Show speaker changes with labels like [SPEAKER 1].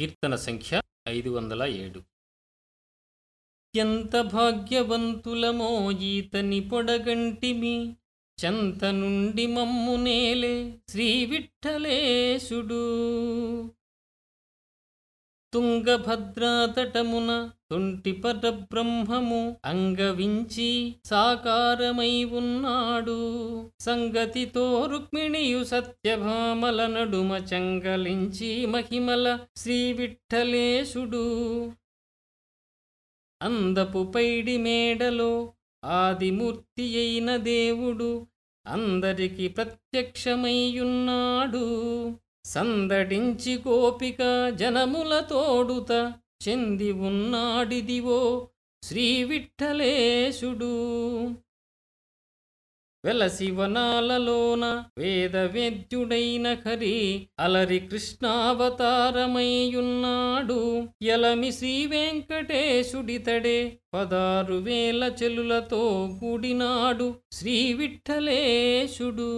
[SPEAKER 1] కీర్తన సంఖ్య ఐదు వందల ఏడు. ఎంత భాగ్యవంతులమో ఈతని పొడగంటిమి చెంత నుండి మమ్మునేలే శ్రీ విఠలేశుడు తుంగభద్రాతటమున తొంటి పరబ్రహ్మము అంగవించి సాకారమై ఉన్నాడు. సంగతితో రుక్మిణియు సత్యభామల నడుమ చంగలించి మహిమల శ్రీవిఠలేశుడు అందపు పైడి మేడలో ఆదిమూర్తి అయిన దేవుడు అందరికి ప్రత్యక్షమైయున్నాడు సందడించి గోపిక జనముల తోడుత చెంది ఉన్నాడిదివో శ్రీ విఠలేశుడు వెలసివనాలలోన వేదవేద్యుడైన ఖరి అలరి కృష్ణావతారమయ్యున్నాడు. ఎలమి శ్రీ వెంకటేశుడితడే పదారు వేల చెలులతో కూడినాడు శ్రీ విఠలేశుడు